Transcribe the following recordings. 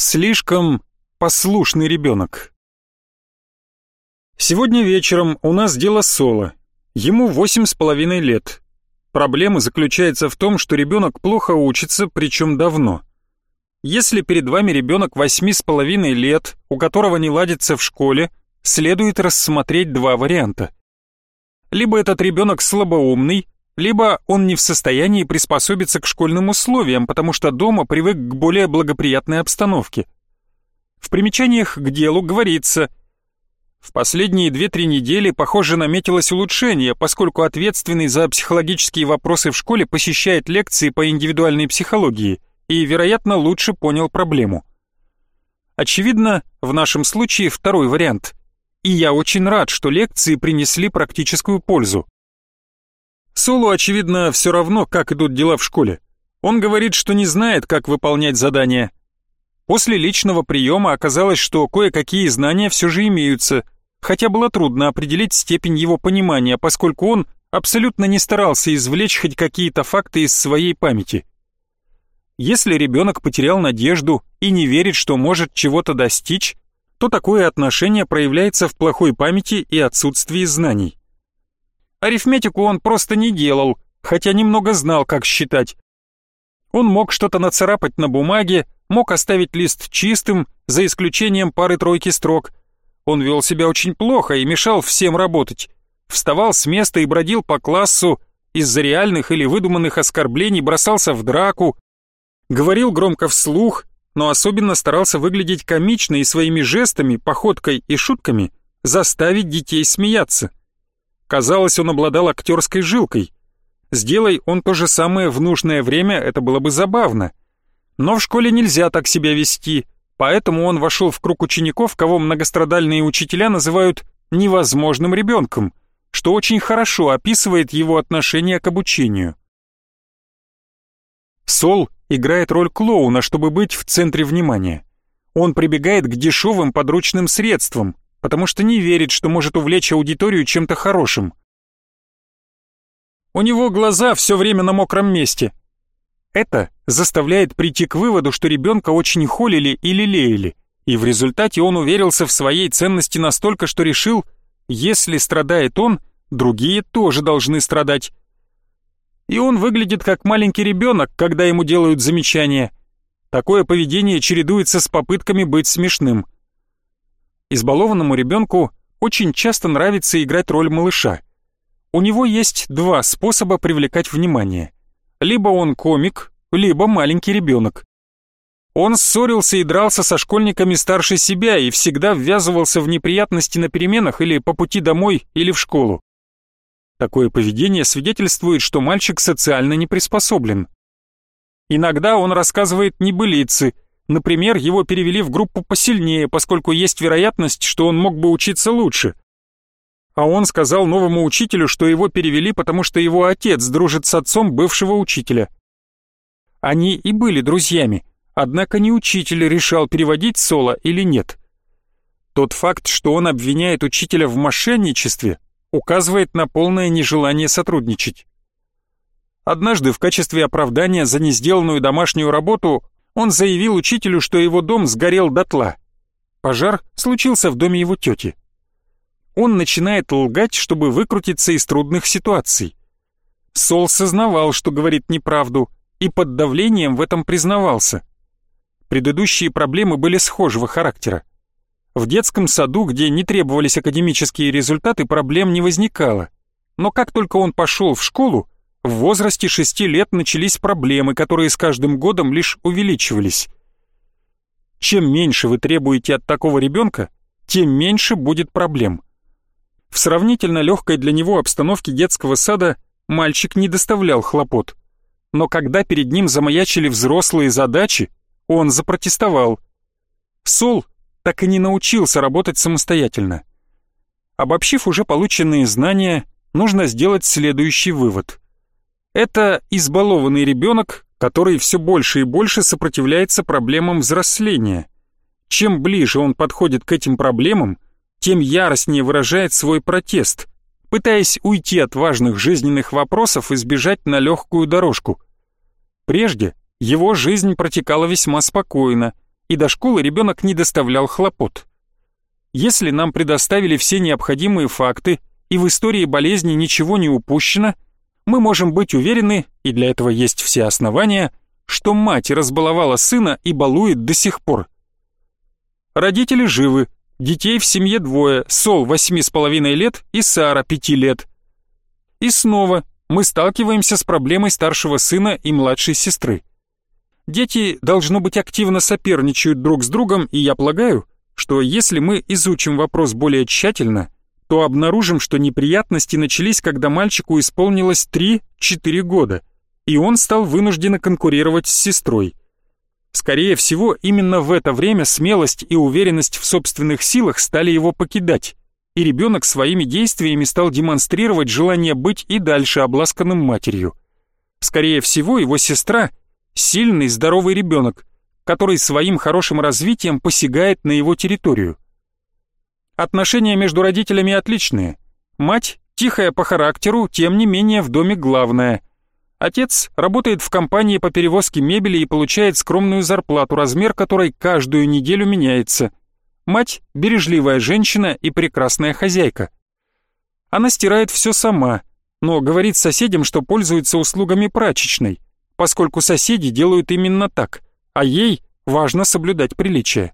Слишком послушный ребенок. Сегодня вечером у нас дело Соло. Ему восемь с половиной лет. Проблема заключается в том, что ребенок плохо учится, причем давно. Если перед вами ребенок восьми с половиной лет, у которого не ладится в школе, следует рассмотреть два варианта. Либо этот ребенок слабоумный, либо он не в состоянии приспособиться к школьным условиям, потому что дома привык к более благоприятной обстановке. В примечаниях к делу говорится в последние 2-3 недели, похоже, наметилось улучшение, поскольку ответственный за психологические вопросы в школе посещает лекции по индивидуальной психологии и, вероятно, лучше понял проблему. Очевидно, в нашем случае второй вариант. И я очень рад, что лекции принесли практическую пользу. Солу, очевидно, все равно, как идут дела в школе. Он говорит, что не знает, как выполнять задания. После личного приема оказалось, что кое-какие знания все же имеются, хотя было трудно определить степень его понимания, поскольку он абсолютно не старался извлечь хоть какие-то факты из своей памяти. Если ребенок потерял надежду и не верит, что может чего-то достичь, то такое отношение проявляется в плохой памяти и отсутствии знаний. Арифметику он просто не делал, хотя немного знал, как считать. Он мог что-то нацарапать на бумаге, мог оставить лист чистым, за исключением пары-тройки строк. Он вел себя очень плохо и мешал всем работать. Вставал с места и бродил по классу, из-за реальных или выдуманных оскорблений бросался в драку, говорил громко вслух, но особенно старался выглядеть комично и своими жестами, походкой и шутками заставить детей смеяться. Казалось, он обладал актерской жилкой. Сделай он то же самое в нужное время, это было бы забавно. Но в школе нельзя так себя вести, поэтому он вошел в круг учеников, кого многострадальные учителя называют «невозможным ребенком», что очень хорошо описывает его отношение к обучению. Сол играет роль клоуна, чтобы быть в центре внимания. Он прибегает к дешевым подручным средствам, потому что не верит, что может увлечь аудиторию чем-то хорошим. У него глаза все время на мокром месте. Это заставляет прийти к выводу, что ребенка очень холили или лелеяли, и в результате он уверился в своей ценности настолько, что решил, если страдает он, другие тоже должны страдать. И он выглядит как маленький ребенок, когда ему делают замечания. Такое поведение чередуется с попытками быть смешным – Избалованному ребенку очень часто нравится играть роль малыша. У него есть два способа привлекать внимание. Либо он комик, либо маленький ребенок. Он ссорился и дрался со школьниками старше себя и всегда ввязывался в неприятности на переменах или по пути домой или в школу. Такое поведение свидетельствует, что мальчик социально не приспособлен. Иногда он рассказывает небылицы – Например, его перевели в группу посильнее, поскольку есть вероятность, что он мог бы учиться лучше. А он сказал новому учителю, что его перевели, потому что его отец дружит с отцом бывшего учителя. Они и были друзьями, однако не учитель решал, переводить Соло или нет. Тот факт, что он обвиняет учителя в мошенничестве, указывает на полное нежелание сотрудничать. Однажды в качестве оправдания за несделанную домашнюю работу он заявил учителю, что его дом сгорел дотла. Пожар случился в доме его тети. Он начинает лгать, чтобы выкрутиться из трудных ситуаций. Сол сознавал, что говорит неправду, и под давлением в этом признавался. Предыдущие проблемы были схожего характера. В детском саду, где не требовались академические результаты, проблем не возникало. Но как только он пошел в школу, в возрасте шести лет начались проблемы, которые с каждым годом лишь увеличивались. Чем меньше вы требуете от такого ребенка, тем меньше будет проблем. В сравнительно легкой для него обстановке детского сада мальчик не доставлял хлопот. Но когда перед ним замаячили взрослые задачи, он запротестовал. Сол так и не научился работать самостоятельно. Обобщив уже полученные знания, нужно сделать следующий вывод. Это избалованный ребенок, который все больше и больше сопротивляется проблемам взросления. Чем ближе он подходит к этим проблемам, тем яростнее выражает свой протест, пытаясь уйти от важных жизненных вопросов и сбежать на легкую дорожку. Прежде его жизнь протекала весьма спокойно, и до школы ребенок не доставлял хлопот. Если нам предоставили все необходимые факты и в истории болезни ничего не упущено, мы можем быть уверены, и для этого есть все основания, что мать разбаловала сына и балует до сих пор. Родители живы, детей в семье двое, Сол восьми с половиной лет и Сара пяти лет. И снова мы сталкиваемся с проблемой старшего сына и младшей сестры. Дети, должно быть, активно соперничают друг с другом, и я полагаю, что если мы изучим вопрос более тщательно, то обнаружим, что неприятности начались, когда мальчику исполнилось 3-4 года, и он стал вынужденно конкурировать с сестрой. Скорее всего, именно в это время смелость и уверенность в собственных силах стали его покидать, и ребенок своими действиями стал демонстрировать желание быть и дальше обласканным матерью. Скорее всего, его сестра – сильный, здоровый ребенок, который своим хорошим развитием посягает на его территорию. Отношения между родителями отличные. Мать тихая по характеру, тем не менее в доме главная. Отец работает в компании по перевозке мебели и получает скромную зарплату, размер которой каждую неделю меняется. Мать – бережливая женщина и прекрасная хозяйка. Она стирает все сама, но говорит соседям, что пользуется услугами прачечной, поскольку соседи делают именно так – а ей важно соблюдать приличие.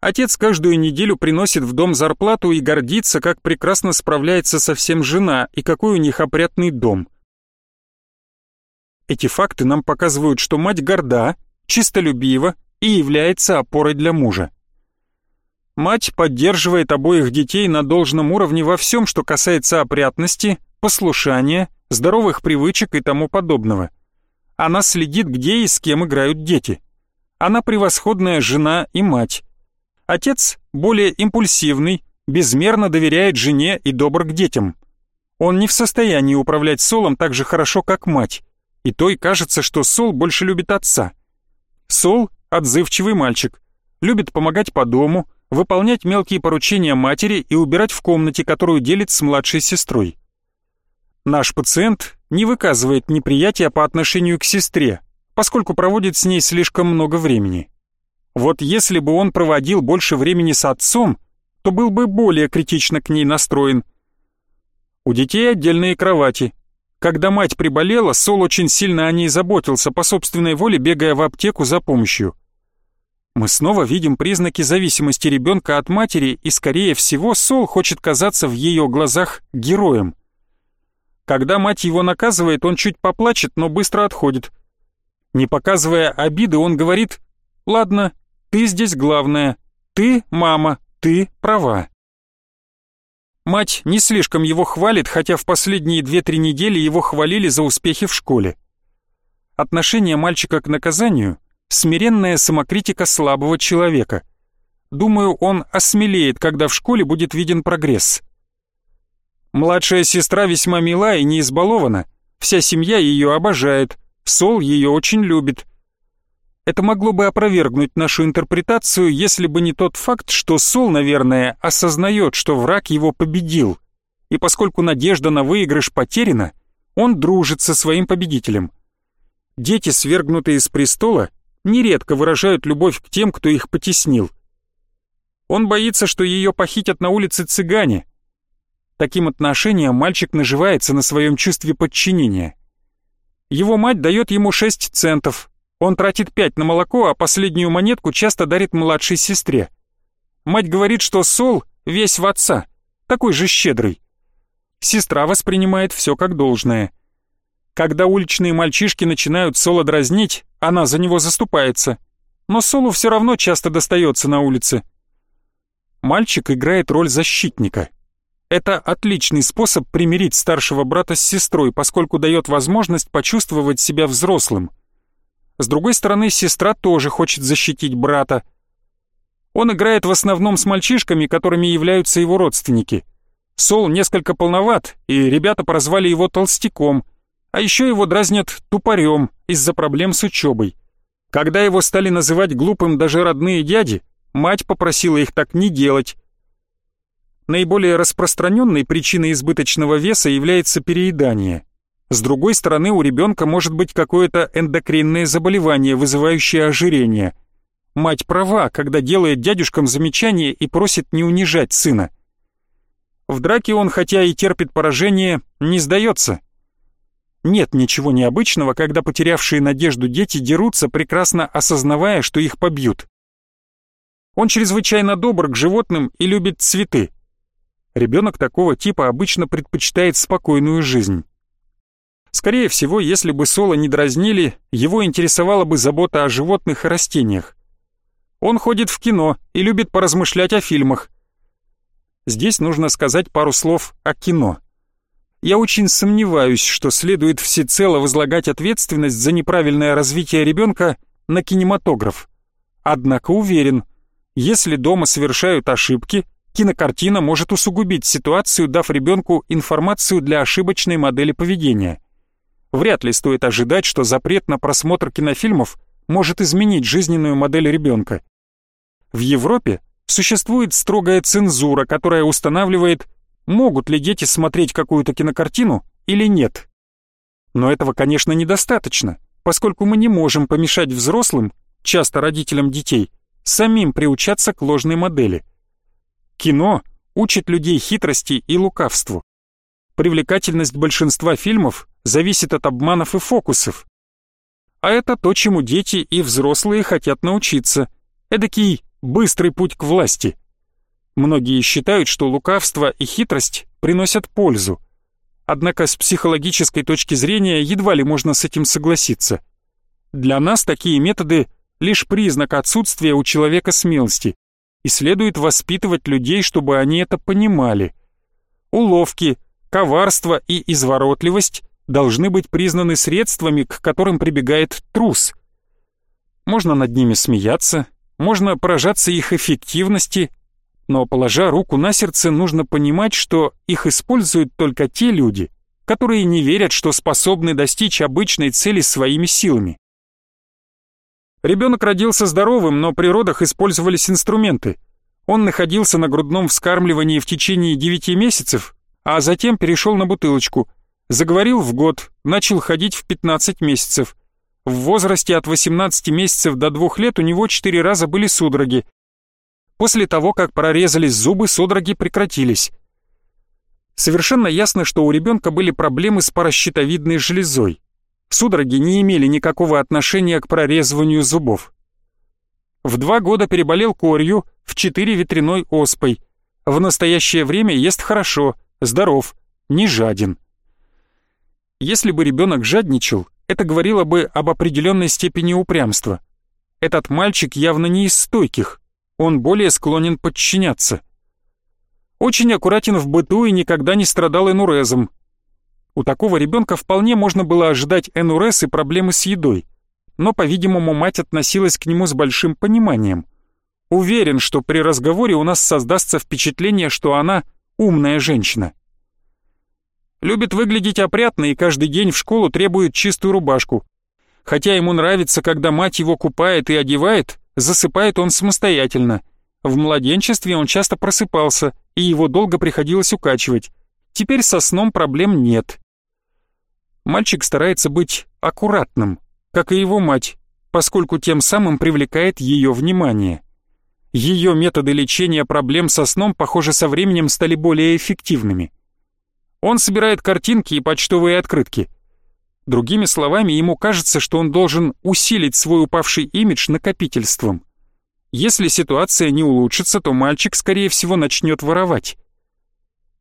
Отец каждую неделю приносит в дом зарплату и гордится, как прекрасно справляется со всем жена и какой у них опрятный дом. Эти факты нам показывают, что мать горда, чистолюбива и является опорой для мужа. Мать поддерживает обоих детей на должном уровне во всем, что касается опрятности, послушания, здоровых привычек и тому подобного. Она следит, где и с кем играют дети. Она превосходная жена и мать. Отец более импульсивный, безмерно доверяет жене и добр к детям. Он не в состоянии управлять Солом так же хорошо, как мать, и той кажется, что Сол больше любит отца. Сол — отзывчивый мальчик, любит помогать по дому, выполнять мелкие поручения матери и убирать в комнате, которую делит с младшей сестрой. Наш пациент не выказывает неприятия по отношению к сестре, поскольку проводит с ней слишком много времени. Вот если бы он проводил больше времени с отцом, то был бы более критично к ней настроен. У детей отдельные кровати. Когда мать приболела, Сол очень сильно о ней заботился, по собственной воле бегая в аптеку за помощью. Мы снова видим признаки зависимости ребенка от матери, и, скорее всего, Сол хочет казаться в ее глазах героем. Когда мать его наказывает, он чуть поплачет, но быстро отходит. Не показывая обиды, он говорит «Ладно, ты здесь главная, ты, мама, ты права». Мать не слишком его хвалит, хотя в последние две-три недели его хвалили за успехи в школе. Отношение мальчика к наказанию – смиренная самокритика слабого человека. Думаю, он осмелеет, когда в школе будет виден прогресс. Младшая сестра весьма мила и не избалована, вся семья ее обожает – Сол ее очень любит. Это могло бы опровергнуть нашу интерпретацию, если бы не тот факт, что Сол, наверное, осознает, что враг его победил. И поскольку надежда на выигрыш потеряна, он дружит со своим победителем. Дети, свергнутые с престола, нередко выражают любовь к тем, кто их потеснил. Он боится, что ее похитят на улице цыгане. Таким отношением мальчик наживается на своем чувстве подчинения. Его мать дает ему 6 центов. Он тратит 5 на молоко, а последнюю монетку часто дарит младшей сестре. Мать говорит, что Сол весь в отца, такой же щедрый. Сестра воспринимает все как должное. Когда уличные мальчишки начинают Сола дразнить, она за него заступается. Но Солу все равно часто достается на улице. Мальчик играет роль защитника. Это отличный способ примирить старшего брата с сестрой, поскольку дает возможность почувствовать себя взрослым. С другой стороны, сестра тоже хочет защитить брата. Он играет в основном с мальчишками, которыми являются его родственники. Сол несколько полноват, и ребята прозвали его толстяком, а еще его дразнят тупорем из-за проблем с учебой. Когда его стали называть глупым даже родные дяди, мать попросила их так не делать, Наиболее распространенной причиной избыточного веса является переедание. С другой стороны, у ребенка может быть какое-то эндокринное заболевание, вызывающее ожирение. мать права, когда делает дядюшкам замечание и просит не унижать сына. В драке он, хотя и терпит поражение, не сдается. Нет ничего необычного, когда потерявшие надежду дети дерутся, прекрасно осознавая, что их побьют. Он чрезвычайно добр к животным и любит цветы. Ребенок такого типа обычно предпочитает спокойную жизнь. Скорее всего, если бы Соло не дразнили, его интересовала бы забота о животных и растениях. Он ходит в кино и любит поразмышлять о фильмах. Здесь нужно сказать пару слов о кино. Я очень сомневаюсь, что следует всецело возлагать ответственность за неправильное развитие ребенка на кинематограф. Однако уверен, если дома совершают ошибки, кинокартина может усугубить ситуацию, дав ребенку информацию для ошибочной модели поведения. Вряд ли стоит ожидать, что запрет на просмотр кинофильмов может изменить жизненную модель ребенка. В Европе существует строгая цензура, которая устанавливает, могут ли дети смотреть какую-то кинокартину или нет. Но этого, конечно, недостаточно, поскольку мы не можем помешать взрослым, часто родителям детей, самим приучаться к ложной модели. Кино учит людей хитрости и лукавству. Привлекательность большинства фильмов зависит от обманов и фокусов. А это то, чему дети и взрослые хотят научиться. Эдакий быстрый путь к власти. Многие считают, что лукавство и хитрость приносят пользу. Однако с психологической точки зрения едва ли можно с этим согласиться. Для нас такие методы — лишь признак отсутствия у человека смелости, и следует воспитывать людей, чтобы они это понимали. Уловки, коварство и изворотливость должны быть признаны средствами, к которым прибегает трус. Можно над ними смеяться, можно поражаться их эффективности, но, положа руку на сердце, нужно понимать, что их используют только те люди, которые не верят, что способны достичь обычной цели своими силами. Ребенок родился здоровым, но при родах использовались инструменты. Он находился на грудном вскармливании в течение 9 месяцев, а затем перешел на бутылочку, заговорил в год, начал ходить в 15 месяцев, в возрасте от 18 месяцев до 2 лет у него 4 раза были судороги. После того, как прорезались зубы, судороги прекратились. Совершенно ясно, что у ребенка были проблемы с паращитовидной железой. Судороги не имели никакого отношения к прорезыванию зубов. В два года переболел корью, в четыре ветряной оспой. В настоящее время ест хорошо, здоров, не жаден. Если бы ребенок жадничал, это говорило бы об определенной степени упрямства. Этот мальчик явно не из стойких, он более склонен подчиняться. Очень аккуратен в быту и никогда не страдал энурезом. У такого ребенка вполне можно было ожидать энурез и проблемы с едой, но, по-видимому, мать относилась к нему с большим пониманием. Уверен, что при разговоре у нас создастся впечатление, что она умная женщина. Любит выглядеть опрятно и каждый день в школу требует чистую рубашку. Хотя ему нравится, когда мать его купает и одевает, засыпает он самостоятельно. В младенчестве он часто просыпался, и его долго приходилось укачивать. Теперь со сном проблем нет. Мальчик старается быть аккуратным, как и его мать, поскольку тем самым привлекает ее внимание. Ее методы лечения проблем со сном, похоже, со временем стали более эффективными. Он собирает картинки и почтовые открытки. Другими словами, ему кажется, что он должен усилить свой упавший имидж накопительством. Если ситуация не улучшится, то мальчик, скорее всего, начнет воровать.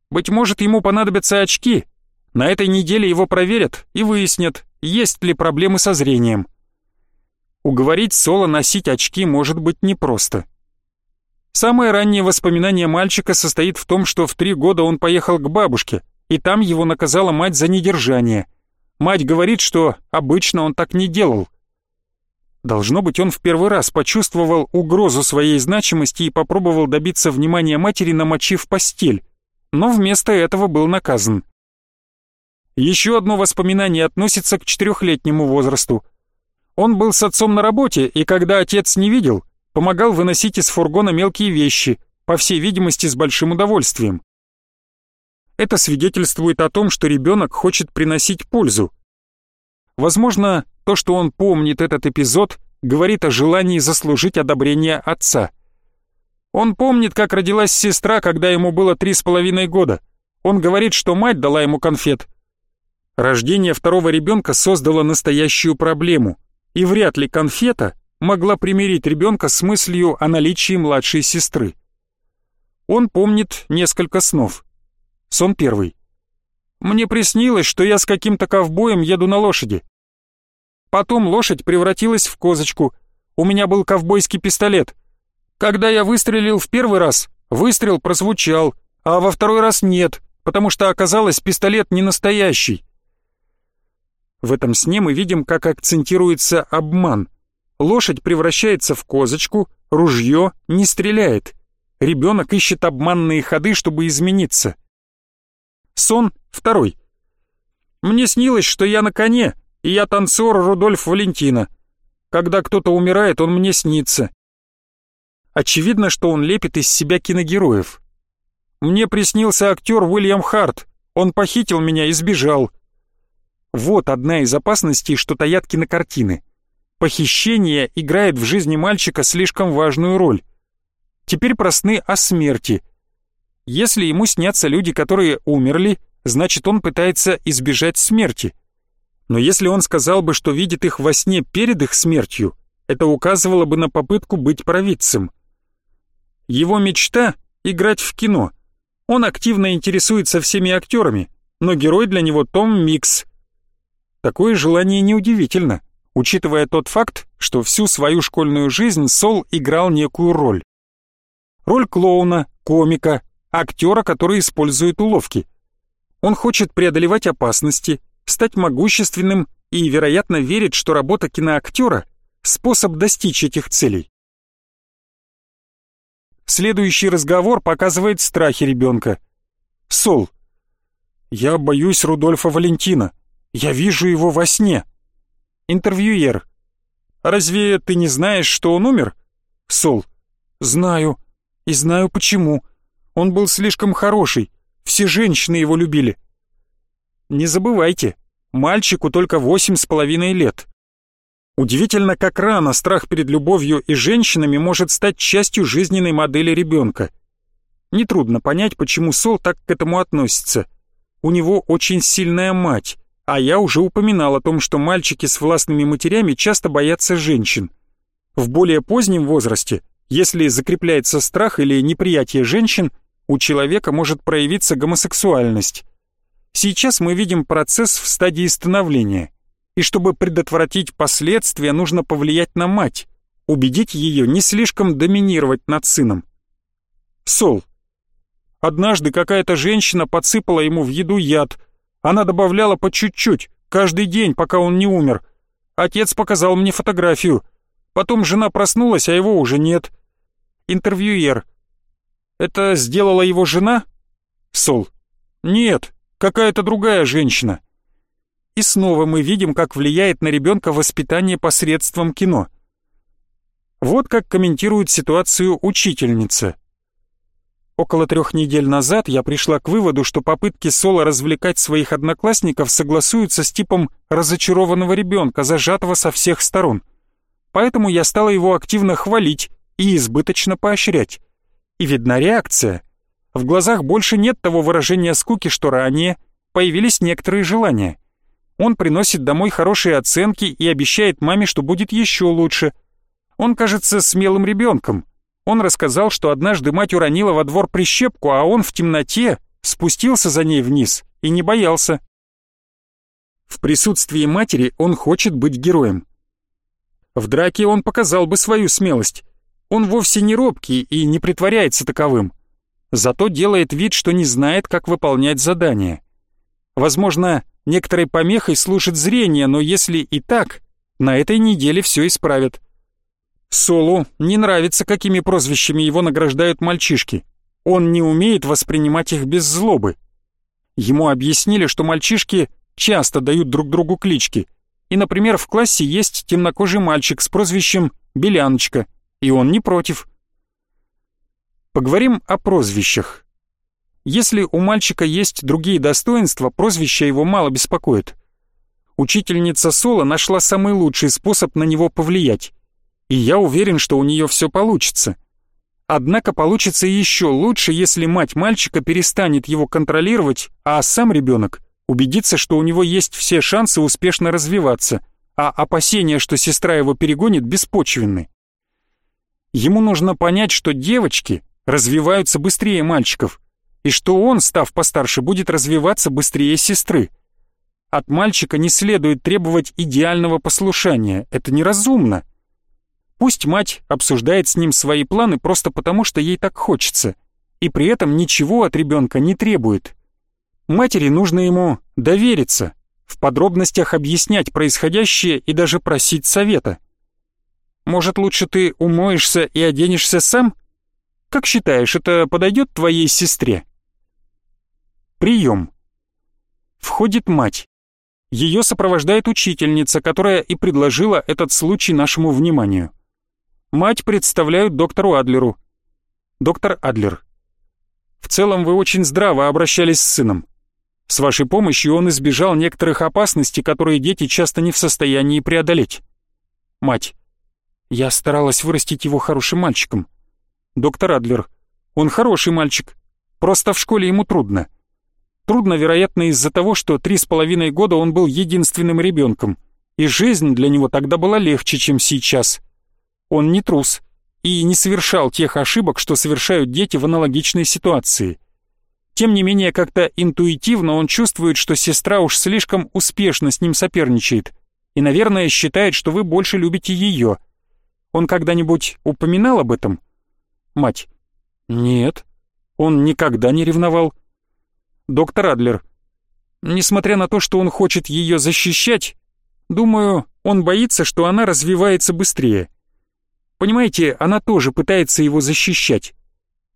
Быть может, ему понадобятся очки. На этой неделе его проверят и выяснят, есть ли проблемы со зрением. Уговорить Соло носить очки может быть непросто. Самое раннее воспоминание мальчика состоит в том, что в три года он поехал к бабушке, и там его наказала мать за недержание. Мать говорит, что обычно он так не делал. Должно быть, он в первый раз почувствовал угрозу своей значимости и попробовал добиться внимания матери, намочив постель, но вместо этого был наказан. Еще одно воспоминание относится к четырехлетнему возрасту. Он был с отцом на работе, и когда отец не видел, помогал выносить из фургона мелкие вещи, по всей видимости, с большим удовольствием. Это свидетельствует о том, что ребенок хочет приносить пользу. Возможно, то, что он помнит этот эпизод, говорит о желании заслужить одобрение отца. Он помнит, как родилась сестра, когда ему было три с половиной года. Он говорит, что мать дала ему конфет. Рождение второго ребенка создало настоящую проблему, и вряд ли конфета могла примирить ребенка с мыслью о наличии младшей сестры. Он помнит несколько снов. Сон первый. Мне приснилось, что я с каким-то ковбоем еду на лошади. Потом лошадь превратилась в козочку. У меня был ковбойский пистолет. Когда я выстрелил в первый раз, выстрел прозвучал, а во второй раз нет, потому что оказалось пистолет не настоящий. В этом сне мы видим, как акцентируется обман. Лошадь превращается в козочку, ружье не стреляет. Ребенок ищет обманные ходы, чтобы измениться. Сон второй. Мне снилось, что я на коне, и я танцор Рудольф Валентина. Когда кто-то умирает, он мне снится. Очевидно, что он лепит из себя киногероев. Мне приснился актер Уильям Харт. Он похитил меня и сбежал. Вот одна из опасностей, что таят кинокартины. Похищение играет в жизни мальчика слишком важную роль. Теперь про сны о смерти. Если ему снятся люди, которые умерли, значит он пытается избежать смерти. Но если он сказал бы, что видит их во сне перед их смертью, это указывало бы на попытку быть провидцем. Его мечта — играть в кино. Он активно интересуется всеми актерами, но герой для него Том Микс. Такое желание неудивительно, учитывая тот факт, что всю свою школьную жизнь Сол играл некую роль. Роль клоуна, комика, актера, который использует уловки. Он хочет преодолевать опасности, стать могущественным и, вероятно, верит, что работа киноактера — способ достичь этих целей. Следующий разговор показывает страхи ребенка. Сол. «Я боюсь Рудольфа Валентина. Я вижу его во сне». Интервьюер. «Разве ты не знаешь, что он умер?» Сол. «Знаю. И знаю почему. Он был слишком хороший. Все женщины его любили». Не забывайте, мальчику только восемь с половиной лет. Удивительно, как рано страх перед любовью и женщинами может стать частью жизненной модели ребенка. Нетрудно понять, почему Сол так к этому относится. У него очень сильная мать, а я уже упоминал о том, что мальчики с властными матерями часто боятся женщин. В более позднем возрасте, если закрепляется страх или неприятие женщин, у человека может проявиться гомосексуальность. Сейчас мы видим процесс в стадии становления – и чтобы предотвратить последствия, нужно повлиять на мать, убедить ее не слишком доминировать над сыном. Сол. Однажды какая-то женщина подсыпала ему в еду яд. Она добавляла по чуть-чуть, каждый день, пока он не умер. Отец показал мне фотографию. Потом жена проснулась, а его уже нет. Интервьюер. Это сделала его жена? Сол. Нет, какая-то другая женщина. И снова мы видим, как влияет на ребенка воспитание посредством кино. Вот как комментирует ситуацию учительница. Около трех недель назад я пришла к выводу, что попытки Соло развлекать своих одноклассников согласуются с типом разочарованного ребенка, зажатого со всех сторон. Поэтому я стала его активно хвалить и избыточно поощрять. И видна реакция. В глазах больше нет того выражения скуки, что ранее, появились некоторые желания. Он приносит домой хорошие оценки и обещает маме, что будет еще лучше. Он кажется смелым ребенком. Он рассказал, что однажды мать уронила во двор прищепку, а он в темноте спустился за ней вниз и не боялся. В присутствии матери он хочет быть героем. В драке он показал бы свою смелость. Он вовсе не робкий и не притворяется таковым. Зато делает вид, что не знает, как выполнять задания. Возможно, некоторой помехой служит зрение, но если и так, на этой неделе все исправят. Солу не нравится, какими прозвищами его награждают мальчишки. Он не умеет воспринимать их без злобы. Ему объяснили, что мальчишки часто дают друг другу клички. И, например, в классе есть темнокожий мальчик с прозвищем Беляночка, и он не против. Поговорим о прозвищах. Если у мальчика есть другие достоинства, прозвище его мало беспокоит. Учительница Соло нашла самый лучший способ на него повлиять. И я уверен, что у нее все получится. Однако получится еще лучше, если мать мальчика перестанет его контролировать, а сам ребенок убедится, что у него есть все шансы успешно развиваться, а опасения, что сестра его перегонит, беспочвенны. Ему нужно понять, что девочки развиваются быстрее мальчиков, и что он, став постарше, будет развиваться быстрее сестры. От мальчика не следует требовать идеального послушания, это неразумно. Пусть мать обсуждает с ним свои планы просто потому, что ей так хочется, и при этом ничего от ребенка не требует. Матери нужно ему довериться, в подробностях объяснять происходящее и даже просить совета. Может, лучше ты умоешься и оденешься сам? Как считаешь, это подойдет твоей сестре? Прием. Входит мать. Ее сопровождает учительница, которая и предложила этот случай нашему вниманию. Мать представляют доктору Адлеру. Доктор Адлер. В целом вы очень здраво обращались с сыном. С вашей помощью он избежал некоторых опасностей, которые дети часто не в состоянии преодолеть. Мать. Я старалась вырастить его хорошим мальчиком. Доктор Адлер. Он хороший мальчик. Просто в школе ему трудно. Трудно, вероятно, из-за того, что три с половиной года он был единственным ребенком, и жизнь для него тогда была легче, чем сейчас. Он не трус и не совершал тех ошибок, что совершают дети в аналогичной ситуации. Тем не менее, как-то интуитивно он чувствует, что сестра уж слишком успешно с ним соперничает, и, наверное, считает, что вы больше любите ее. Он когда-нибудь упоминал об этом? Мать. Нет, он никогда не ревновал. Доктор Адлер. Несмотря на то, что он хочет ее защищать, думаю, он боится, что она развивается быстрее. Понимаете, она тоже пытается его защищать.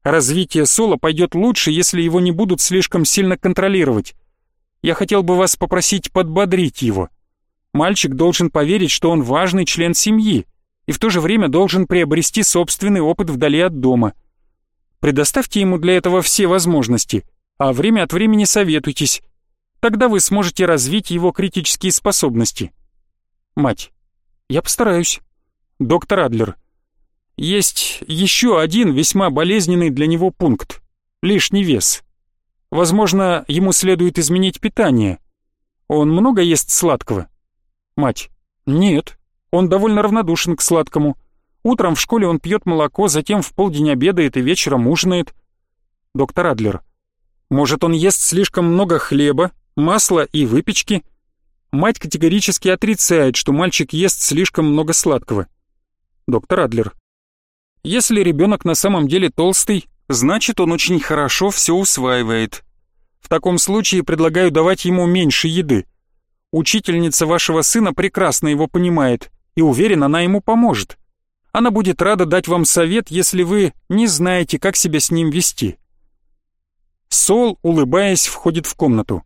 Развитие Соло пойдет лучше, если его не будут слишком сильно контролировать. Я хотел бы вас попросить подбодрить его. Мальчик должен поверить, что он важный член семьи, и в то же время должен приобрести собственный опыт вдали от дома. Предоставьте ему для этого все возможности — а время от времени советуйтесь. Тогда вы сможете развить его критические способности. Мать. Я постараюсь. Доктор Адлер. Есть еще один весьма болезненный для него пункт. Лишний вес. Возможно, ему следует изменить питание. Он много ест сладкого? Мать. Нет. Он довольно равнодушен к сладкому. Утром в школе он пьет молоко, затем в полдень обедает и вечером ужинает. Доктор Адлер. Может, он ест слишком много хлеба, масла и выпечки? Мать категорически отрицает, что мальчик ест слишком много сладкого. Доктор Адлер. Если ребенок на самом деле толстый, значит он очень хорошо все усваивает. В таком случае предлагаю давать ему меньше еды. Учительница вашего сына прекрасно его понимает и уверен, она ему поможет. Она будет рада дать вам совет, если вы не знаете, как себя с ним вести. Сол, улыбаясь, входит в комнату.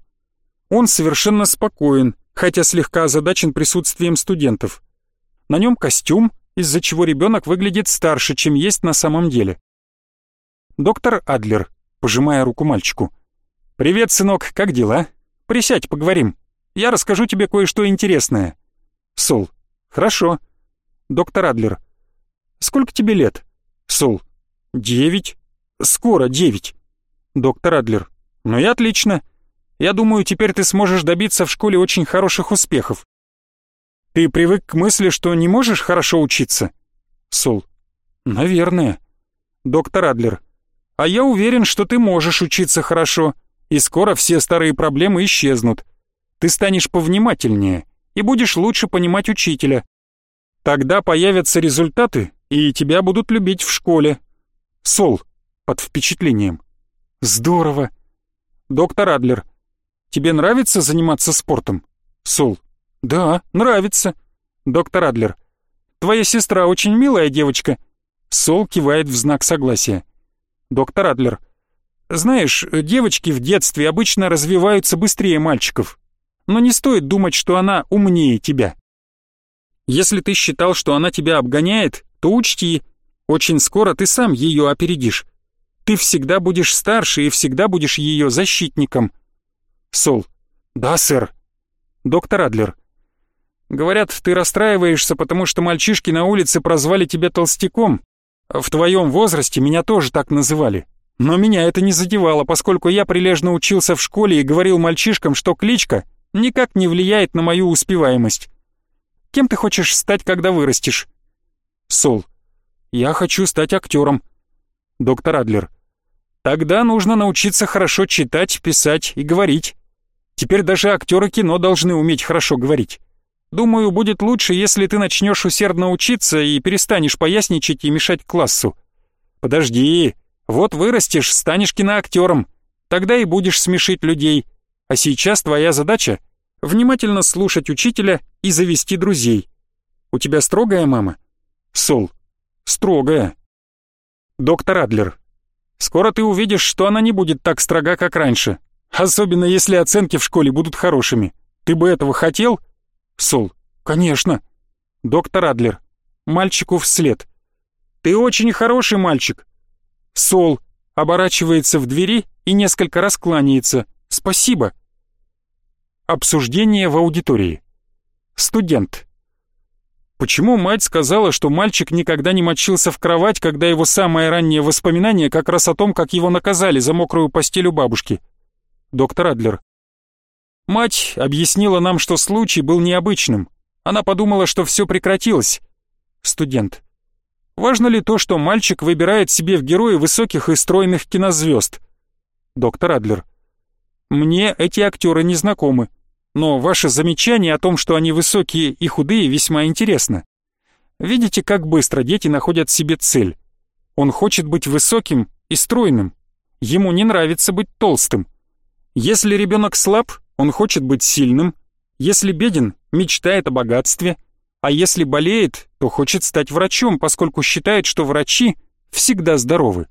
Он совершенно спокоен, хотя слегка озадачен присутствием студентов. На нем костюм, из-за чего ребенок выглядит старше, чем есть на самом деле. Доктор Адлер, пожимая руку мальчику. «Привет, сынок, как дела? Присядь, поговорим. Я расскажу тебе кое-что интересное». Сол. «Хорошо». Доктор Адлер. «Сколько тебе лет?» Сол. «Девять. Скоро девять». Доктор Адлер. Ну и отлично. Я думаю, теперь ты сможешь добиться в школе очень хороших успехов. Ты привык к мысли, что не можешь хорошо учиться? Сол. Наверное. Доктор Адлер. А я уверен, что ты можешь учиться хорошо, и скоро все старые проблемы исчезнут. Ты станешь повнимательнее и будешь лучше понимать учителя. Тогда появятся результаты, и тебя будут любить в школе. Сол. Под впечатлением. Здорово. Доктор Адлер, тебе нравится заниматься спортом? Сол. Да, нравится. Доктор Адлер, твоя сестра очень милая девочка. Сол кивает в знак согласия. Доктор Адлер, знаешь, девочки в детстве обычно развиваются быстрее мальчиков. Но не стоит думать, что она умнее тебя. Если ты считал, что она тебя обгоняет, то учти, очень скоро ты сам ее опередишь. Ты всегда будешь старше и всегда будешь ее защитником. Сол. Да, сэр. Доктор Адлер. Говорят, ты расстраиваешься, потому что мальчишки на улице прозвали тебя толстяком. В твоем возрасте меня тоже так называли. Но меня это не задевало, поскольку я прилежно учился в школе и говорил мальчишкам, что кличка никак не влияет на мою успеваемость. Кем ты хочешь стать, когда вырастешь? Сол. Я хочу стать актером. Доктор Адлер. Тогда нужно научиться хорошо читать, писать и говорить. Теперь даже актеры кино должны уметь хорошо говорить. Думаю, будет лучше, если ты начнешь усердно учиться и перестанешь поясничать и мешать классу. Подожди, вот вырастешь, станешь киноактером. Тогда и будешь смешить людей. А сейчас твоя задача — внимательно слушать учителя и завести друзей. У тебя строгая мама? Сол. Строгая. Доктор Адлер. Скоро ты увидишь, что она не будет так строга, как раньше. Особенно если оценки в школе будут хорошими. Ты бы этого хотел? Сол. Конечно. Доктор Адлер. Мальчику вслед. Ты очень хороший мальчик. Сол. Оборачивается в двери и несколько раз кланяется. Спасибо. Обсуждение в аудитории. Студент. Почему мать сказала, что мальчик никогда не мочился в кровать, когда его самое раннее воспоминание как раз о том, как его наказали за мокрую постель у бабушки? Доктор Адлер. Мать объяснила нам, что случай был необычным. Она подумала, что все прекратилось. Студент. Важно ли то, что мальчик выбирает себе в герои высоких и стройных кинозвезд? Доктор Адлер. Мне эти актеры не знакомы, но ваше замечание о том, что они высокие и худые, весьма интересно. Видите, как быстро дети находят себе цель. Он хочет быть высоким и стройным. Ему не нравится быть толстым. Если ребенок слаб, он хочет быть сильным, если беден, мечтает о богатстве, а если болеет, то хочет стать врачом, поскольку считает, что врачи всегда здоровы.